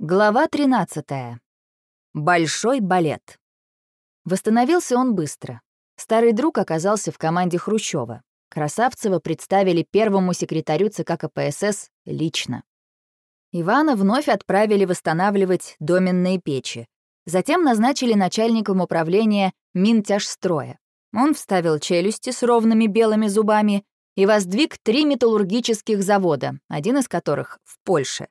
Глава 13. Большой балет. Восстановился он быстро. Старый друг оказался в команде Хрущева. Красавцева представили первому секретарю ЦК КПСС лично. Ивана вновь отправили восстанавливать доменные печи. Затем назначили начальником управления Минтяжстроя. Он вставил челюсти с ровными белыми зубами и воздвиг три металлургических завода, один из которых в Польше.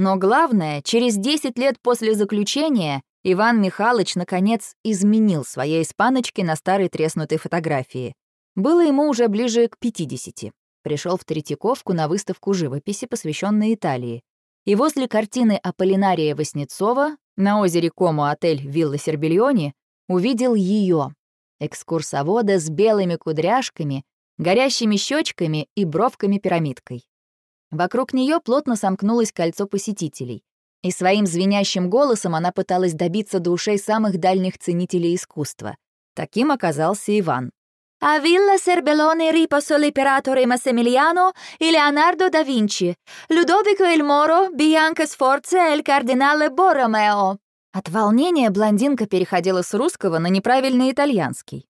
Но главное, через 10 лет после заключения Иван Михайлович наконец изменил своей испаночке на старой треснутой фотографии. Было ему уже ближе к 50. Пришел в Третьяковку на выставку живописи, посвященной Италии. И возле картины Аполлинария Васнецова на озере Кому отель Вилла Сербильони увидел ее, экскурсовода с белыми кудряшками, горящими щечками и бровками-пирамидкой. Вокруг нее плотно сомкнулось кольцо посетителей, и своим звенящим голосом она пыталась добиться до ушей самых дальних ценителей искусства. Таким оказался Иван. «А вилла Сербелоне рипосо l'imperatore Massimiliano и Леонардо да Винчи, Людовико Эль Моро, Бианка Сфорце, Эль Кардинале Боромео». От волнения блондинка переходила с русского на неправильный итальянский.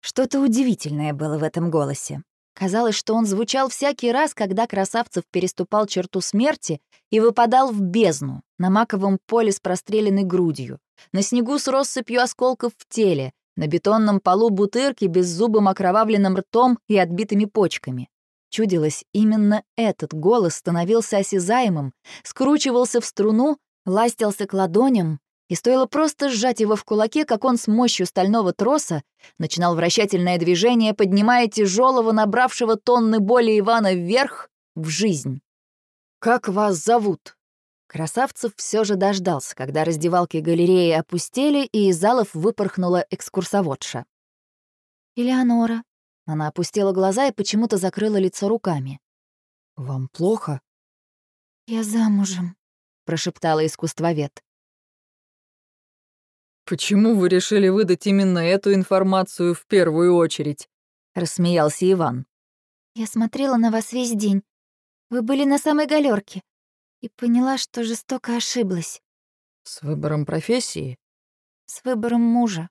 Что-то удивительное было в этом голосе. Казалось, что он звучал всякий раз, когда Красавцев переступал черту смерти и выпадал в бездну, на маковом поле с простреленной грудью, на снегу с россыпью осколков в теле, на бетонном полу бутырки беззубым окровавленным ртом и отбитыми почками. Чудилось, именно этот голос становился осязаемым, скручивался в струну, ластился к ладоням, и стоило просто сжать его в кулаке, как он с мощью стального троса начинал вращательное движение, поднимая тяжелого, набравшего тонны боли Ивана вверх в жизнь. «Как вас зовут?» Красавцев все же дождался, когда раздевалки галереи опустели, и из залов выпорхнула экскурсоводша. «Элеонора». Она опустила глаза и почему-то закрыла лицо руками. «Вам плохо?» «Я замужем», — прошептала искусствовед. «Почему вы решили выдать именно эту информацию в первую очередь?» — рассмеялся Иван. «Я смотрела на вас весь день. Вы были на самой галерке и поняла, что жестоко ошиблась». «С выбором профессии?» «С выбором мужа».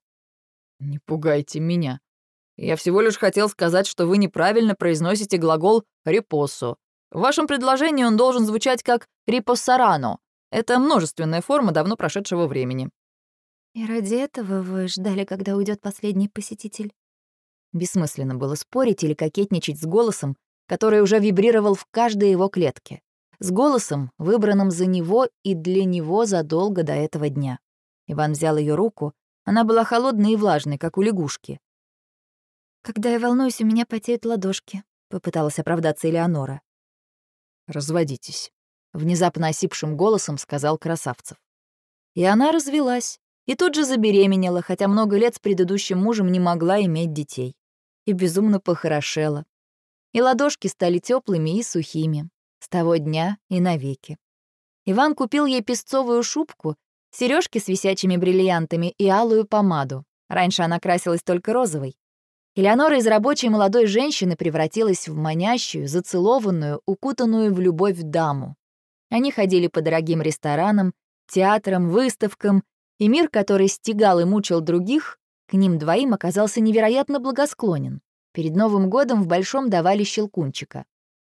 «Не пугайте меня. Я всего лишь хотел сказать, что вы неправильно произносите глагол «репосо». В вашем предложении он должен звучать как «репоссарано». Это множественная форма давно прошедшего времени. «И ради этого вы ждали, когда уйдет последний посетитель?» Бессмысленно было спорить или кокетничать с голосом, который уже вибрировал в каждой его клетке. С голосом, выбранным за него и для него задолго до этого дня. Иван взял ее руку. Она была холодной и влажной, как у лягушки. «Когда я волнуюсь, у меня потеют ладошки», — попыталась оправдаться Элеонора. «Разводитесь», — внезапно осипшим голосом сказал Красавцев. И она развелась. И тут же забеременела, хотя много лет с предыдущим мужем не могла иметь детей. И безумно похорошела. И ладошки стали теплыми и сухими. С того дня и навеки. Иван купил ей песцовую шубку, сережки с висячими бриллиантами и алую помаду. Раньше она красилась только розовой. Элеонора из рабочей молодой женщины превратилась в манящую, зацелованную, укутанную в любовь даму. Они ходили по дорогим ресторанам, театрам, выставкам и мир, который стегал и мучил других, к ним двоим оказался невероятно благосклонен. Перед Новым годом в Большом давали щелкунчика.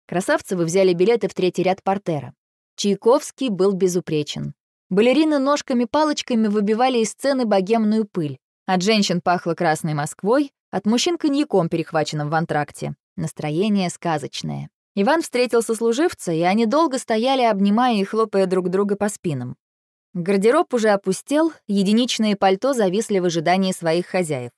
Красавцевы взяли билеты в третий ряд портера. Чайковский был безупречен. Балерины ножками-палочками выбивали из сцены богемную пыль. От женщин пахло красной Москвой, от мужчин коньяком, перехваченным в антракте. Настроение сказочное. Иван встретил сослуживца, и они долго стояли, обнимая и хлопая друг друга по спинам. Гардероб уже опустел, единичные пальто зависли в ожидании своих хозяев.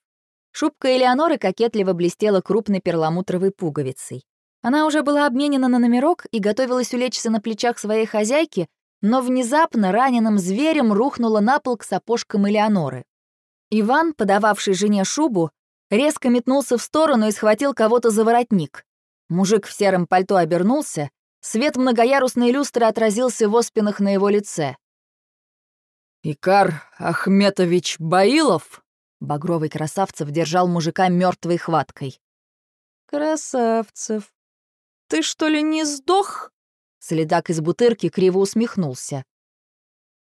Шубка Элеоноры кокетливо блестела крупной перламутровой пуговицей. Она уже была обменена на номерок и готовилась улечься на плечах своей хозяйки, но внезапно раненым зверем рухнула на пол к сапожкам Элеоноры. Иван, подававший жене шубу, резко метнулся в сторону и схватил кого-то за воротник. Мужик в сером пальто обернулся, свет многоярусной люстры отразился в оспинах на его лице. «Икар Ахметович Баилов?» Багровый Красавцев держал мужика мертвой хваткой. «Красавцев, ты что ли не сдох?» Следак из бутырки криво усмехнулся.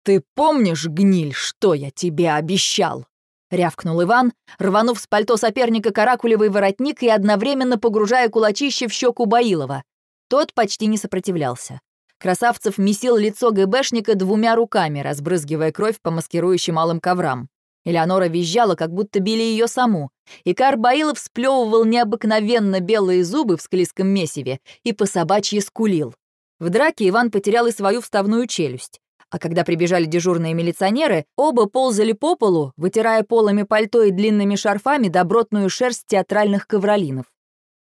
«Ты помнишь, гниль, что я тебе обещал?» — рявкнул Иван, рванув с пальто соперника каракулевый воротник и одновременно погружая кулачище в щеку Баилова. Тот почти не сопротивлялся. Красавцев месил лицо ГБшника двумя руками, разбрызгивая кровь по маскирующим малым коврам. Элеонора визжала, как будто били ее саму. И Карбаилов сплевывал необыкновенно белые зубы в склизком месиве и по собачьи скулил. В драке Иван потерял и свою вставную челюсть. А когда прибежали дежурные милиционеры, оба ползали по полу, вытирая полами пальто и длинными шарфами добротную шерсть театральных ковролинов.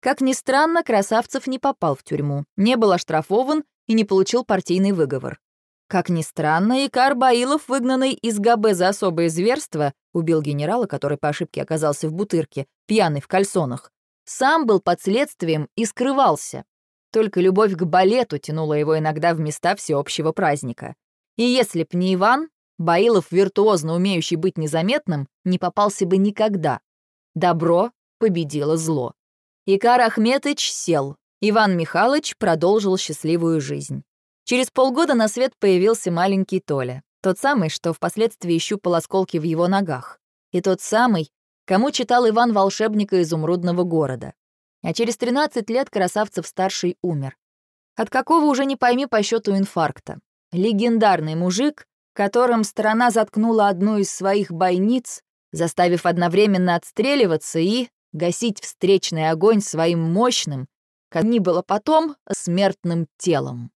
Как ни странно, Красавцев не попал в тюрьму, не был оштрафован и не получил партийный выговор. Как ни странно, Икар Баилов, выгнанный из ГБ за особое зверство, убил генерала, который по ошибке оказался в бутырке, пьяный в кальсонах, сам был под следствием и скрывался. Только любовь к балету тянула его иногда в места всеобщего праздника. И если б не Иван, Баилов, виртуозно умеющий быть незаметным, не попался бы никогда. Добро победило зло. Икар Ахметыч сел. Иван Михайлович продолжил счастливую жизнь. Через полгода на свет появился маленький Толя, тот самый, что впоследствии щупал осколки в его ногах, и тот самый, кому читал Иван волшебника изумрудного города. А через 13 лет Красавцев-старший умер. От какого уже не пойми по счету инфаркта. Легендарный мужик, которым страна заткнула одну из своих бойниц, заставив одновременно отстреливаться и гасить встречный огонь своим мощным, как ни было потом, смертным телом.